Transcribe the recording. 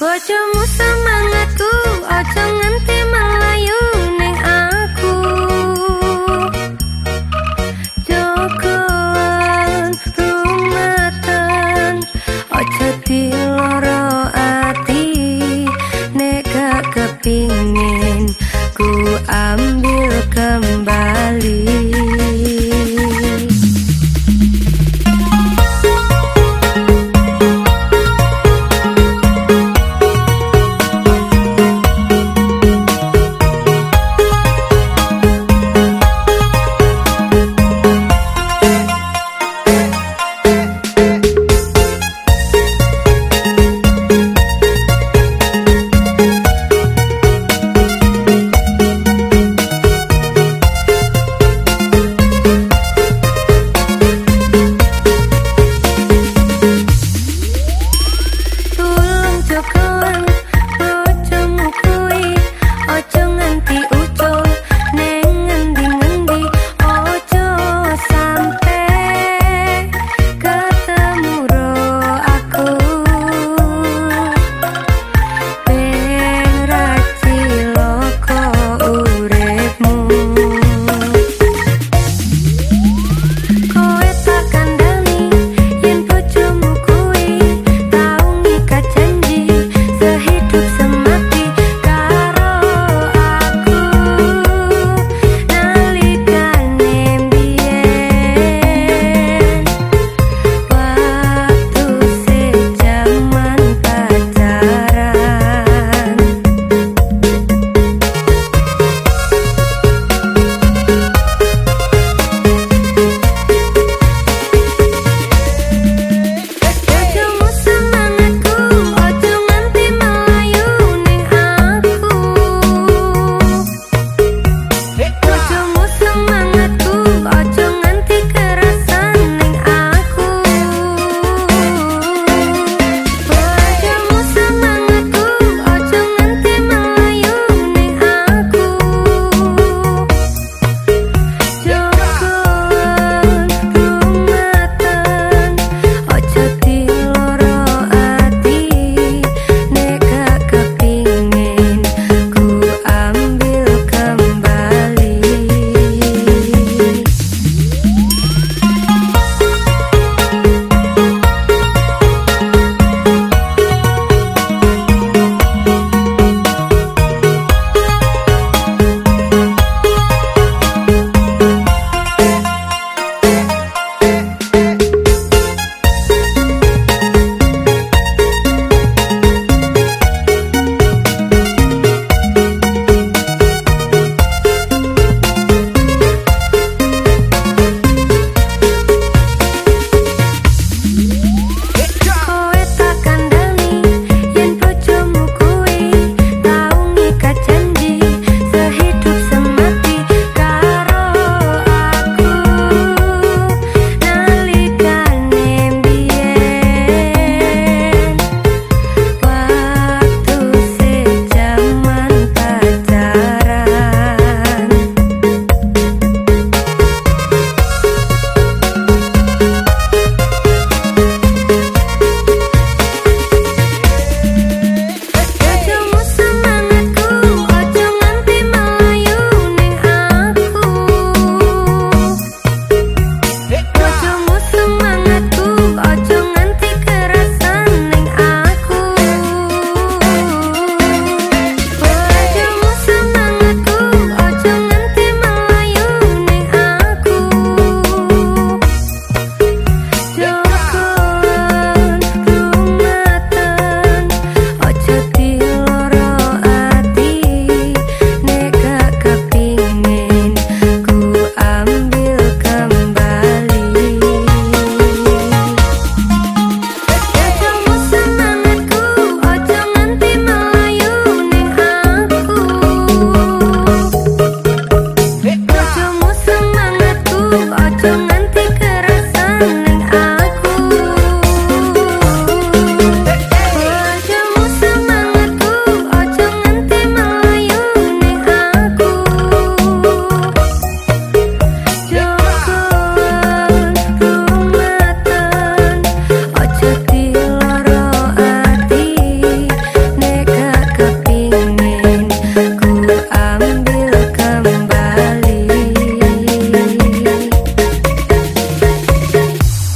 Bojomu semangatku Ojo